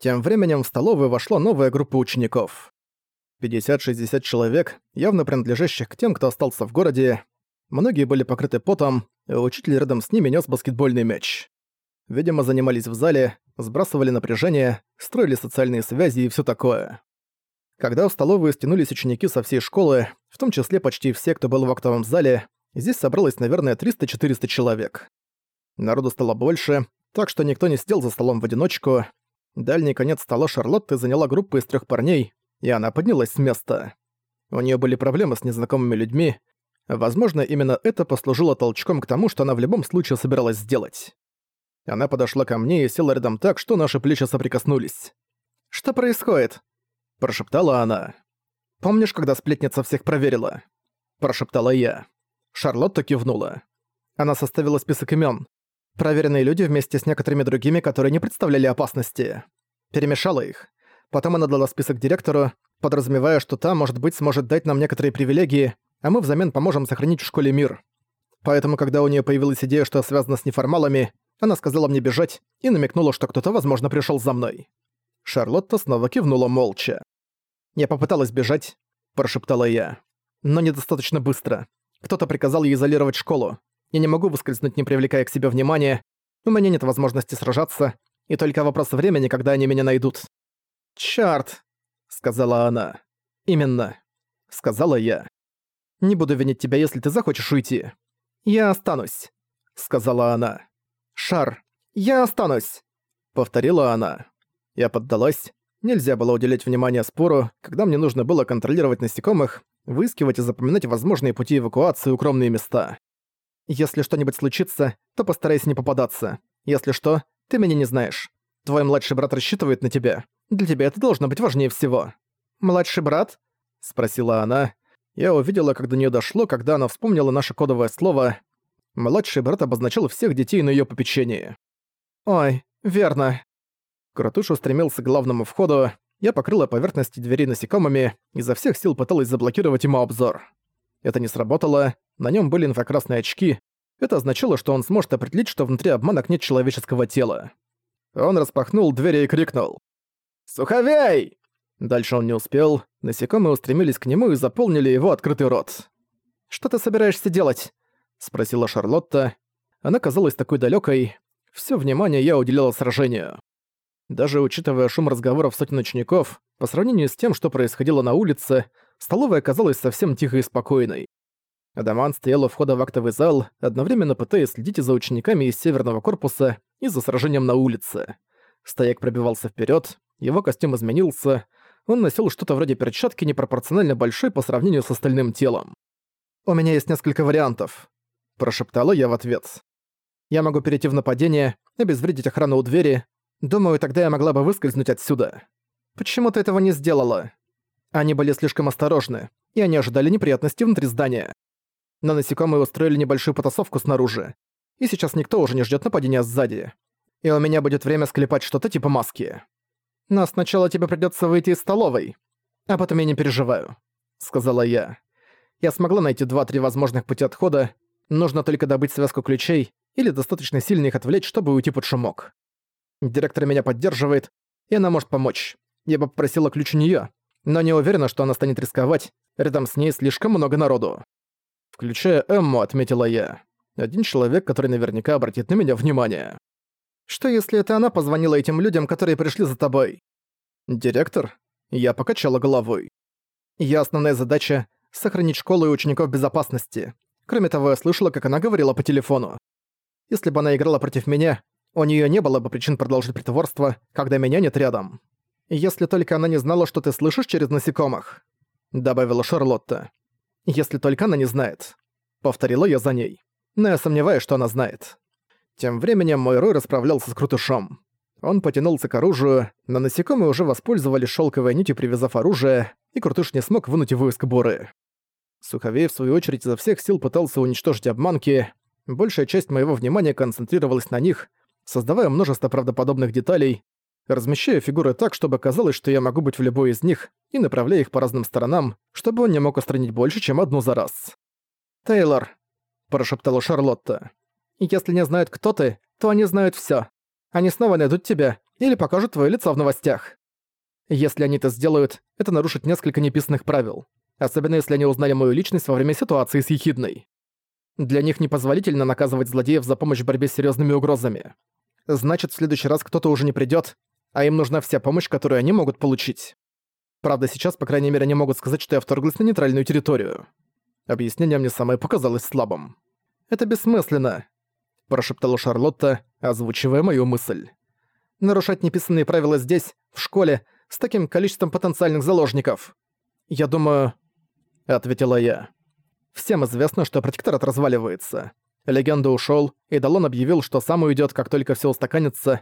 Тем временем в столовую вошла новая группа учеников. 50-60 человек, явно принадлежащих к тем, кто остался в городе. Многие были покрыты потом, и учитель рядом с ними нес баскетбольный мяч. Видимо, занимались в зале, сбрасывали напряжение, строили социальные связи и все такое. Когда в столовую стянулись ученики со всей школы, в том числе почти все, кто был в актовом зале, здесь собралось, наверное, 300-400 человек. Народу стало больше, так что никто не сидел за столом в одиночку, Дальний конец стола Шарлотты заняла группа из трех парней, и она поднялась с места. У нее были проблемы с незнакомыми людьми. Возможно, именно это послужило толчком к тому, что она в любом случае собиралась сделать. Она подошла ко мне и села рядом так, что наши плечи соприкоснулись. «Что происходит?» – прошептала она. «Помнишь, когда сплетница всех проверила?» – прошептала я. Шарлотта кивнула. Она составила список имен. Проверенные люди вместе с некоторыми другими, которые не представляли опасности. Перемешала их. Потом она дала список директору, подразумевая, что та, может быть, сможет дать нам некоторые привилегии, а мы взамен поможем сохранить в школе мир. Поэтому, когда у нее появилась идея, что связана с неформалами, она сказала мне бежать и намекнула, что кто-то, возможно, пришел за мной. Шарлотта снова кивнула молча. «Я попыталась бежать», – прошептала я. «Но недостаточно быстро. Кто-то приказал ей изолировать школу. Я не могу выскользнуть, не привлекая к себе внимания. У меня нет возможности сражаться, и только вопрос времени, когда они меня найдут». «Чёрт!» — сказала она. «Именно», — сказала я. «Не буду винить тебя, если ты захочешь уйти. Я останусь», — сказала она. «Шар, я останусь», — повторила она. Я поддалась. Нельзя было уделять внимание спору, когда мне нужно было контролировать насекомых, выискивать и запоминать возможные пути эвакуации укромные места. Если что-нибудь случится, то постарайся не попадаться. Если что, ты меня не знаешь. Твой младший брат рассчитывает на тебя. Для тебя это должно быть важнее всего». «Младший брат?» — спросила она. Я увидела, как до нее дошло, когда она вспомнила наше кодовое слово. Младший брат обозначил всех детей на ее попечении. «Ой, верно». Кратуш устремился к главному входу. Я покрыла поверхности двери насекомыми, изо всех сил пыталась заблокировать ему обзор. Это не сработало, на нем были инфракрасные очки. Это означало, что он сможет определить, что внутри обманок нет человеческого тела. Он распахнул двери и крикнул. «Суховей!» Дальше он не успел, насекомые устремились к нему и заполнили его открытый рот. «Что ты собираешься делать?» — спросила Шарлотта. Она казалась такой далекой. Все внимание я уделяла сражению. Даже учитывая шум разговоров сотен учеников, по сравнению с тем, что происходило на улице, столовая казалась совсем тихой и спокойной. Адаман стоял у входа в актовый зал, одновременно пытаясь следить за учениками из северного корпуса и за сражением на улице. Стояк пробивался вперед, его костюм изменился, он носил что-то вроде перчатки непропорционально большой по сравнению с остальным телом. «У меня есть несколько вариантов», – прошептала я в ответ. «Я могу перейти в нападение, обезвредить охрану у двери. Думаю, тогда я могла бы выскользнуть отсюда. Почему ты этого не сделала?» Они были слишком осторожны, и они ожидали неприятностей внутри здания. Но насекомые устроили небольшую потасовку снаружи, и сейчас никто уже не ждет нападения сзади. И у меня будет время склепать что-то типа маски. Но сначала тебе придется выйти из столовой, а потом я не переживаю», — сказала я. Я смогла найти два-три возможных пути отхода, нужно только добыть связку ключей или достаточно сильно их отвлечь, чтобы уйти под шумок. Директор меня поддерживает, и она может помочь. Я бы попросила ключ у неё, но не уверена, что она станет рисковать. Рядом с ней слишком много народу. Включая Эмму, отметила я. Один человек, который наверняка обратит на меня внимание. Что если это она позвонила этим людям, которые пришли за тобой? Директор? Я покачала головой. Я основная задача — сохранить школу и учеников в безопасности. Кроме того, я слышала, как она говорила по телефону. Если бы она играла против меня, у нее не было бы причин продолжить притворство, когда меня нет рядом если только она не знала, что ты слышишь через насекомых», — добавила Шарлотта. «Если только она не знает», — повторила я за ней. Но я сомневаюсь, что она знает. Тем временем мой Рой расправлялся с крутышом. Он потянулся к оружию, но насекомые уже воспользовались шелковой нитью, привязав оружие, и крутыш не смог вынуть его из кобуры. Суховей, в свою очередь, изо всех сил пытался уничтожить обманки. Большая часть моего внимания концентрировалась на них, создавая множество правдоподобных деталей, размещая фигуры так, чтобы казалось, что я могу быть в любой из них, и направляя их по разным сторонам, чтобы он не мог устранить больше, чем одну за раз. «Тейлор», – прошептала Шарлотта, – «если не знают, кто ты, то они знают всё. Они снова найдут тебя или покажут твое лицо в новостях. Если они это сделают, это нарушит несколько неписанных правил, особенно если они узнали мою личность во время ситуации с Ехидной. Для них непозволительно наказывать злодеев за помощь в борьбе с серьёзными угрозами. Значит, в следующий раз кто-то уже не придёт, а им нужна вся помощь, которую они могут получить. Правда, сейчас, по крайней мере, они могут сказать, что я вторглась на нейтральную территорию. Объяснение мне самое показалось слабым. «Это бессмысленно», – прошептала Шарлотта, озвучивая мою мысль. «Нарушать неписанные правила здесь, в школе, с таким количеством потенциальных заложников». «Я думаю...» – ответила я. «Всем известно, что протекторат разваливается. Легенда ушёл, и Далон объявил, что сам уйдёт, как только всё устаканится,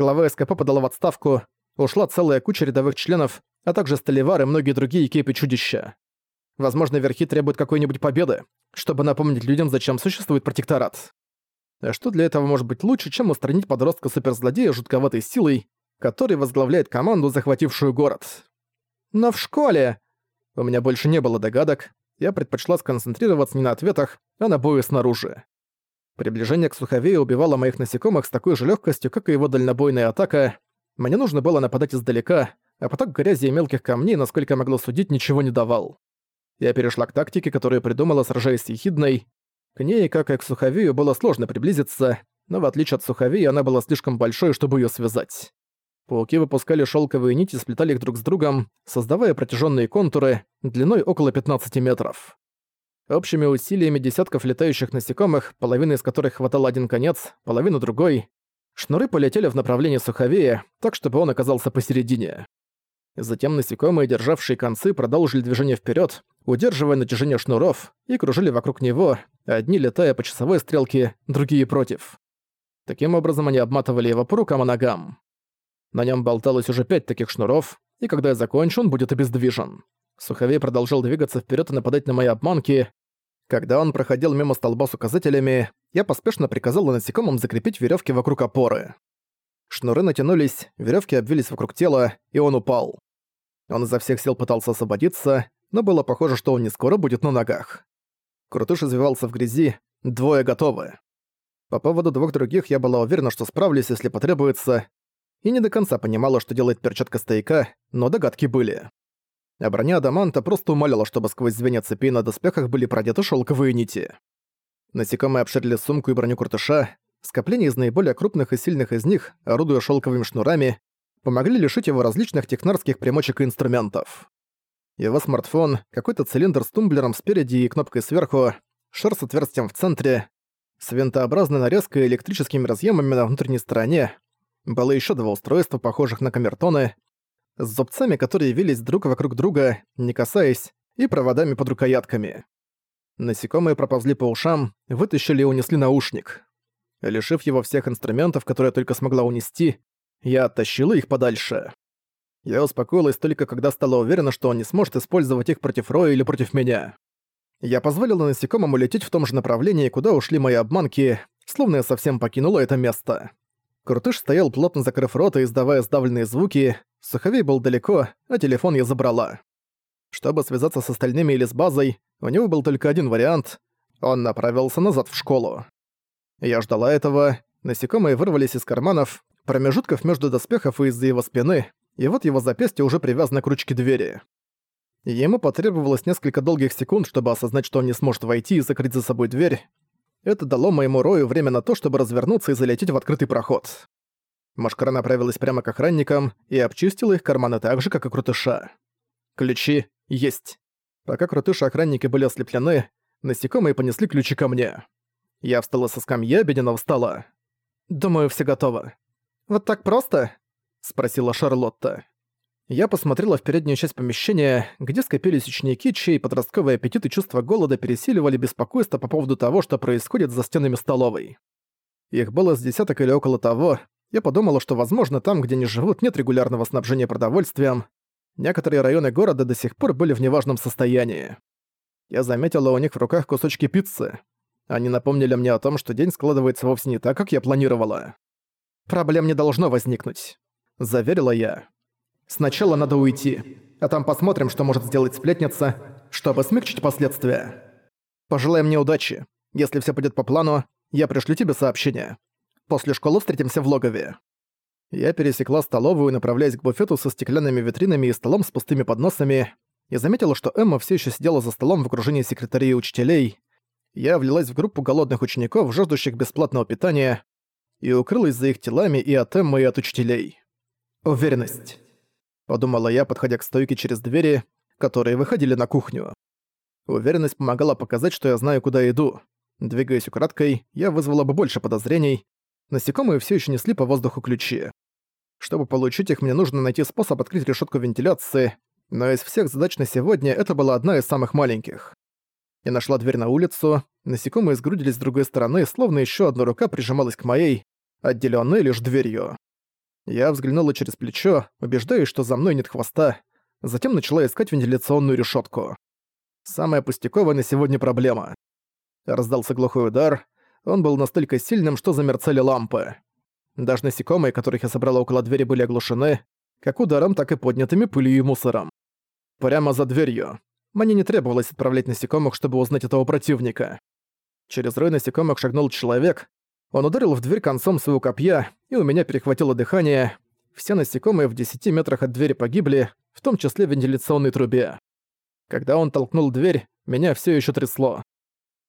Глава СКП подала в отставку, ушла целая куча рядовых членов, а также Столивар и многие другие кепи чудища. Возможно, верхи требуют какой-нибудь победы, чтобы напомнить людям, зачем существует протекторат. А что для этого может быть лучше, чем устранить подростка-суперзлодея жутковатой силой, который возглавляет команду, захватившую город? Но в школе... У меня больше не было догадок, я предпочла сконцентрироваться не на ответах, а на бою снаружи. Приближение к Суховею убивало моих насекомых с такой же легкостью, как и его дальнобойная атака. Мне нужно было нападать издалека, а поток грязи и мелких камней, насколько могло судить, ничего не давал. Я перешла к тактике, которую придумала, сражаясь с Ехидной. К ней, как и к Суховею, было сложно приблизиться, но в отличие от Суховея, она была слишком большой, чтобы ее связать. Пауки выпускали шелковые нити, сплетали их друг с другом, создавая протяженные контуры длиной около 15 метров. Общими усилиями десятков летающих насекомых, половина из которых хватал один конец, половину другой, шнуры полетели в направлении суховея, так чтобы он оказался посередине. Затем насекомые, державшие концы, продолжили движение вперед, удерживая натяжение шнуров, и кружили вокруг него, одни летая по часовой стрелке, другие против. Таким образом они обматывали его по рукам и ногам. На нем болталось уже пять таких шнуров, и когда я закончу, он будет обездвижен. Суховей продолжал двигаться вперед и нападать на мои обманки, когда он проходил мимо столба с указателями, я поспешно приказал насекомым закрепить веревки вокруг опоры. Шнуры натянулись, веревки обвились вокруг тела, и он упал. Он изо всех сил пытался освободиться, но было похоже, что он не скоро будет на ногах. Крутыш извивался в грязи, двое готовы. По поводу двух других я была уверена, что справлюсь, если потребуется, и не до конца понимала, что делает перчатка стояка, но догадки были а броня Адаманта просто умоляла, чтобы сквозь звенья цепи на доспехах были продеты шелковые нити. Насекомые обширили сумку и броню Куртыша, скопление из наиболее крупных и сильных из них, орудуя шелковыми шнурами, помогли лишить его различных технарских примочек и инструментов. Его смартфон, какой-то цилиндр с тумблером спереди и кнопкой сверху, шар с отверстием в центре, с винтообразной нарезкой и электрическими разъемами на внутренней стороне, было еще два устройства, похожих на камертоны, с зубцами, которые вились друг вокруг друга, не касаясь, и проводами под рукоятками. Насекомые проползли по ушам, вытащили и унесли наушник. Лишив его всех инструментов, которые только смогла унести, я оттащила их подальше. Я успокоилась только когда стала уверена, что он не сможет использовать их против Роя или против меня. Я позволила насекомым улететь в том же направлении, куда ушли мои обманки, словно я совсем покинула это место. Крутыш стоял плотно закрыв рот и издавая сдавленные звуки. Суховей был далеко, а телефон я забрала. Чтобы связаться с остальными или с базой, у него был только один вариант. Он направился назад в школу. Я ждала этого. Насекомые вырвались из карманов, промежутков между доспехов и из-за его спины, и вот его запястье уже привязано к ручке двери. Ему потребовалось несколько долгих секунд, чтобы осознать, что он не сможет войти и закрыть за собой дверь, это дало моему Рою время на то, чтобы развернуться и залететь в открытый проход. Машкара направилась прямо к охранникам и обчистила их карманы так же, как и Крутыша. Ключи есть. Пока Крутыш и охранники были ослеплены, насекомые понесли ключи ко мне. Я встала со скамьи, обеденно встала. «Думаю, все готово». «Вот так просто?» — спросила Шарлотта. Я посмотрела в переднюю часть помещения, где скопились ученики, чьи подростковые аппетиты и чувство голода пересиливали беспокойство по поводу того, что происходит за стенами столовой. Их было с десяток или около того. Я подумала, что, возможно, там, где они живут, нет регулярного снабжения продовольствием. Некоторые районы города до сих пор были в неважном состоянии. Я заметила у них в руках кусочки пиццы. Они напомнили мне о том, что день складывается вовсе не так, как я планировала. «Проблем не должно возникнуть», — заверила я. Сначала надо уйти, а там посмотрим, что может сделать сплетница, чтобы смягчить последствия. Пожелаем мне удачи. Если все пойдет по плану, я пришлю тебе сообщение. После школы встретимся в логове». Я пересекла столовую, направляясь к буфету со стеклянными витринами и столом с пустыми подносами, Я заметила, что Эмма все еще сидела за столом в окружении секретарей и учителей. Я влилась в группу голодных учеников, жаждущих бесплатного питания, и укрылась за их телами и от Эммы, и от учителей. Уверенность подумала я, подходя к стойке через двери, которые выходили на кухню. Уверенность помогала показать, что я знаю, куда иду. Двигаясь украдкой, я вызвала бы больше подозрений. Насекомые все еще несли по воздуху ключи. Чтобы получить их, мне нужно найти способ открыть решетку вентиляции, но из всех задач на сегодня это была одна из самых маленьких. Я нашла дверь на улицу, насекомые сгрудились с другой стороны, словно еще одна рука прижималась к моей, отделенной лишь дверью. Я взглянула через плечо, убеждаясь, что за мной нет хвоста, затем начала искать вентиляционную решетку. Самая пустяковая на сегодня проблема. Раздался глухой удар, он был настолько сильным, что замерцали лампы. Даже насекомые, которых я собрала около двери, были оглушены, как ударом, так и поднятыми пылью и мусором. Прямо за дверью. Мне не требовалось отправлять насекомых, чтобы узнать этого противника. Через рой насекомых шагнул человек, он ударил в дверь концом своего копья, и у меня перехватило дыхание. Все насекомые в 10 метрах от двери погибли, в том числе в вентиляционной трубе. Когда он толкнул дверь, меня все еще трясло.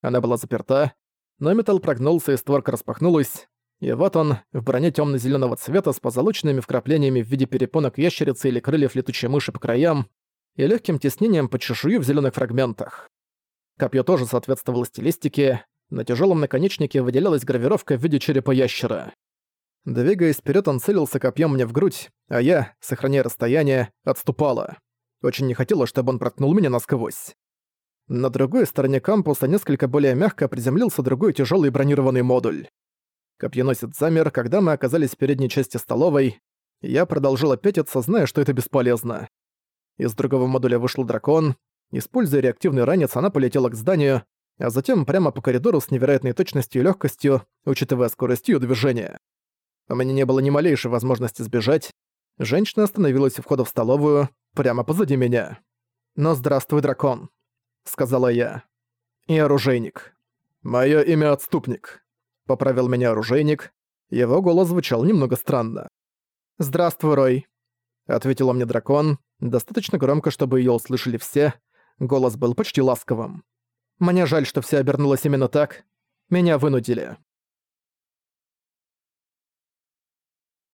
Она была заперта, но металл прогнулся и створка распахнулась. И вот он, в броне темно зеленого цвета с позолоченными вкраплениями в виде перепонок ящерицы или крыльев летучей мыши по краям и легким тиснением по чешую в зеленых фрагментах. Копье тоже соответствовало стилистике, на тяжелом наконечнике выделялась гравировка в виде черепа ящера. Двигаясь вперед, он целился копьем мне в грудь, а я, сохраняя расстояние, отступала. Очень не хотела, чтобы он проткнул меня насквозь. На другой стороне кампуса несколько более мягко приземлился другой тяжелый бронированный модуль. Копьеносец замер, когда мы оказались в передней части столовой. Я продолжила пятиться, зная, что это бесполезно. Из другого модуля вышел дракон. Используя реактивный ранец, она полетела к зданию, а затем прямо по коридору с невероятной точностью и легкостью, учитывая скорость ее движения. У меня не было ни малейшей возможности сбежать. Женщина остановилась у входа в столовую, прямо позади меня. «Но здравствуй, дракон», — сказала я. «И оружейник». мое имя Отступник», — поправил меня оружейник. Его голос звучал немного странно. «Здравствуй, Рой», — ответила мне дракон, достаточно громко, чтобы ее услышали все. Голос был почти ласковым. Мне жаль, что все обернулось именно так. Меня вынудили.